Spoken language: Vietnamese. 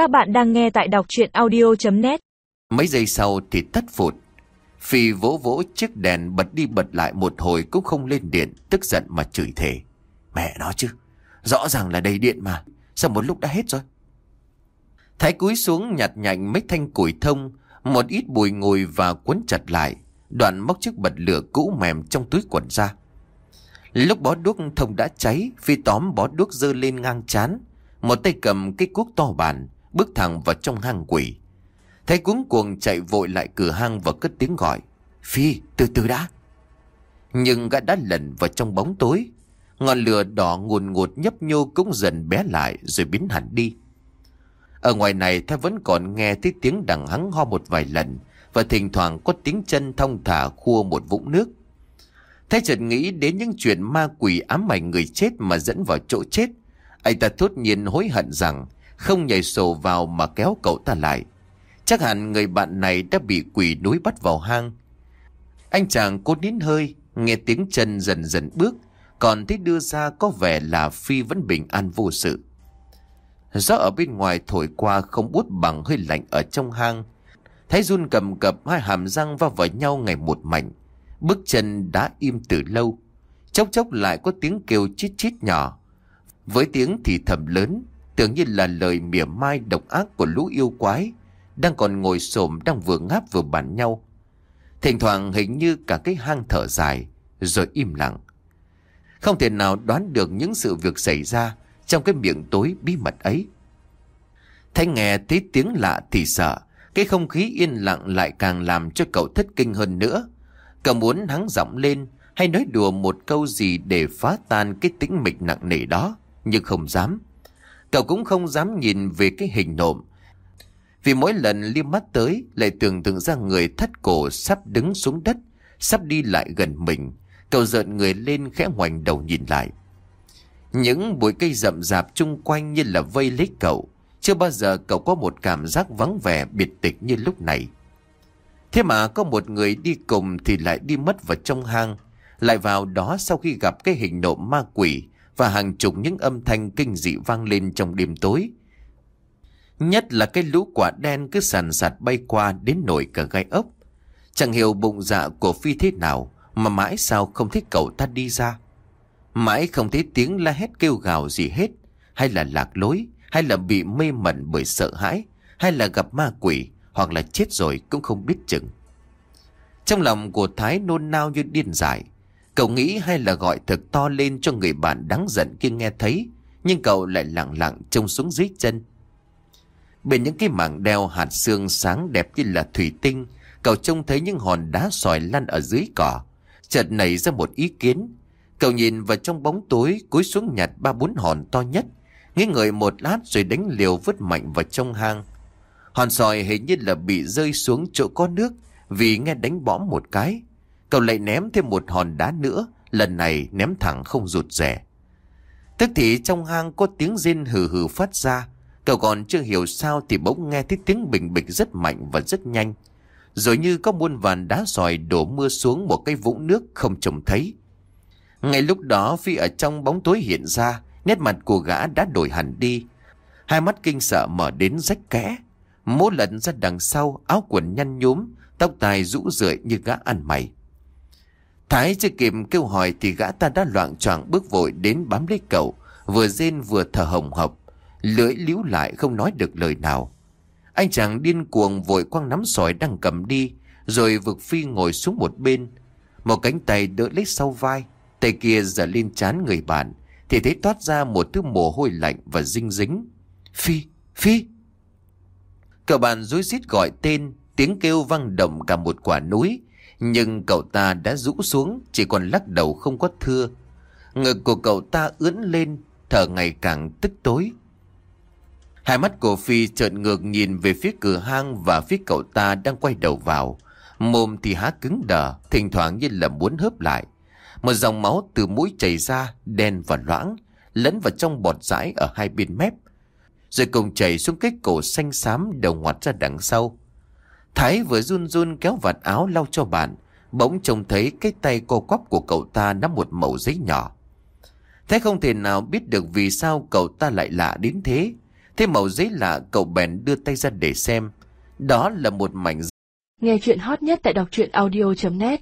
Các bạn đang nghe tại đọc chuyện audio.net Mấy giây sau thì tắt phụt. Phi vỗ vỗ chiếc đèn bật đi bật lại một hồi cũng không lên điện, tức giận mà chửi thề. Mẹ nó chứ, rõ ràng là đầy điện mà, sao một lúc đã hết rồi? Thái cúi xuống nhặt nhạnh mấy thanh củi thông, một ít bùi ngồi và cuốn chặt lại, đoạn móc chiếc bật lửa cũ mềm trong túi quần ra. Lúc bó đuốc thông đã cháy, Phi tóm bó đuốc dơ lên ngang chán, một tay cầm cái cuốc to bản, bước thẳng vào trong hang quỷ. Thấy cuống cuồng chạy vội lại cửa hang và cất tiếng gọi. Phi, từ từ đã. Nhưng gã đã lẩn vào trong bóng tối. Ngọn lửa đỏ ngùn ngụt nhấp nhô cũng dần bé lại rồi biến hẳn đi. Ở ngoài này ta vẫn còn nghe thấy tiếng đằng hắng ho một vài lần và thỉnh thoảng có tiếng chân thong thả khua một vũng nước. Thái chợt nghĩ đến những chuyện ma quỷ ám ảnh người chết mà dẫn vào chỗ chết. Anh ta thốt nhiên hối hận rằng không nhảy sổ vào mà kéo cậu ta lại. Chắc hẳn người bạn này đã bị quỷ núi bắt vào hang. Anh chàng cố nín hơi, nghe tiếng chân dần dần bước, còn thấy đưa ra có vẻ là Phi vẫn bình an vô sự. Gió ở bên ngoài thổi qua không bút bằng hơi lạnh ở trong hang. thái run cầm cập hai hàm răng va vào nhau ngày một mạnh. Bước chân đã im từ lâu. Chốc chốc lại có tiếng kêu chít chít nhỏ. Với tiếng thì thầm lớn, tưởng như là lời mỉa mai độc ác của lũ yêu quái, đang còn ngồi xổm đang vừa ngáp vừa bàn nhau. Thỉnh thoảng hình như cả cái hang thở dài, rồi im lặng. Không thể nào đoán được những sự việc xảy ra trong cái miệng tối bí mật ấy. Thanh nghe thấy tiếng lạ thì sợ, cái không khí yên lặng lại càng làm cho cậu thất kinh hơn nữa. Cậu muốn hắng giọng lên hay nói đùa một câu gì để phá tan cái tĩnh mịch nặng nề đó, nhưng không dám. Cậu cũng không dám nhìn về cái hình nộm. Vì mỗi lần liêm mắt tới lại tưởng tượng ra người thắt cổ sắp đứng xuống đất, sắp đi lại gần mình. Cậu giận người lên khẽ ngoảnh đầu nhìn lại. Những bụi cây rậm rạp chung quanh như là vây lấy cậu. Chưa bao giờ cậu có một cảm giác vắng vẻ biệt tịch như lúc này. Thế mà có một người đi cùng thì lại đi mất vào trong hang. Lại vào đó sau khi gặp cái hình nộm ma quỷ và hàng chục những âm thanh kinh dị vang lên trong đêm tối. Nhất là cái lũ quả đen cứ sàn sạt bay qua đến nổi cả gai ốc. Chẳng hiểu bụng dạ của Phi thế nào mà mãi sao không thấy cậu ta đi ra. Mãi không thấy tiếng la hét kêu gào gì hết, hay là lạc lối, hay là bị mê mẩn bởi sợ hãi, hay là gặp ma quỷ, hoặc là chết rồi cũng không biết chừng. Trong lòng của Thái nôn nao như điên dại, cậu nghĩ hay là gọi thật to lên cho người bạn đáng giận kia nghe thấy, nhưng cậu lại lặng lặng trông xuống dưới chân. Bên những cái mảng đeo hạt xương sáng đẹp như là thủy tinh, cậu trông thấy những hòn đá sỏi lăn ở dưới cỏ. Chợt nảy ra một ý kiến, Cậu nhìn vào trong bóng tối cúi xuống nhặt ba bốn hòn to nhất Nghĩ ngợi một lát rồi đánh liều vứt mạnh vào trong hang Hòn sỏi hình như là bị rơi xuống chỗ có nước Vì nghe đánh bõm một cái Cậu lại ném thêm một hòn đá nữa Lần này ném thẳng không rụt rẻ Tức thì trong hang có tiếng rên hừ hừ phát ra Cậu còn chưa hiểu sao thì bỗng nghe thấy tiếng bình bịch rất mạnh và rất nhanh Rồi như có muôn vàn đá sỏi đổ mưa xuống một cái vũng nước không trông thấy ngay lúc đó Phi ở trong bóng tối hiện ra, nét mặt của gã đã đổi hẳn đi. Hai mắt kinh sợ mở đến rách kẽ. Mố lẫn ra đằng sau, áo quần nhăn nhúm, tóc tai rũ rượi như gã ăn mày. Thái chưa kịp kêu hỏi thì gã ta đã loạn choạng bước vội đến bám lấy cậu, vừa rên vừa thở hồng hộc, lưỡi líu lại không nói được lời nào. Anh chàng điên cuồng vội quăng nắm sỏi đang cầm đi, rồi vực phi ngồi xuống một bên, một cánh tay đỡ lấy sau vai, Tay kia giở lên chán người bạn Thì thấy toát ra một thứ mồ hôi lạnh và dinh dính. Phi, Phi! Cậu bạn rối rít gọi tên Tiếng kêu vang động cả một quả núi. Nhưng cậu ta đã rũ xuống Chỉ còn lắc đầu không có thưa Ngực của cậu ta ướn lên Thở ngày càng tức tối Hai mắt của Phi trợn ngược nhìn về phía cửa hang Và phía cậu ta đang quay đầu vào Mồm thì há cứng đờ Thỉnh thoảng như là muốn hớp lại một dòng máu từ mũi chảy ra, đen và loãng, lẫn vào trong bọt rãi ở hai bên mép. Rồi cùng chảy xuống cái cổ xanh xám đầu ngoặt ra đằng sau. Thái vừa run run kéo vạt áo lau cho bạn, bỗng trông thấy cái tay co quắp của cậu ta nắm một mẩu giấy nhỏ. Thái không thể nào biết được vì sao cậu ta lại lạ đến thế, Thế mẩu giấy lạ cậu bèn đưa tay ra để xem. Đó là một mảnh Nghe chuyện hot nhất tại đọc truyện audio.net